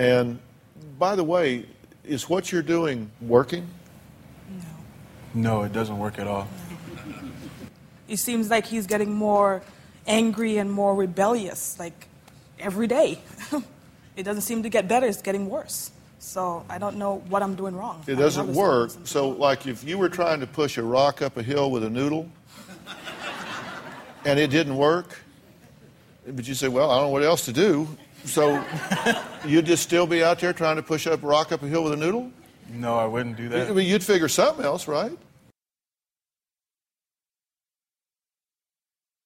And by the way, is what you're doing working? No, No, it doesn't work at all. It seems like he's getting more angry and more rebellious, like every day. it doesn't seem to get better, it's getting worse. So I don't know what I'm doing wrong. It doesn't work. So, like if you were trying to push a rock up a hill with a noodle and it didn't work, but you say, Well, I don't know what else to do. So, you'd just still be out there trying to push up rock up a hill with a noodle? No, I wouldn't do I that. mean, you'd figure something else, right?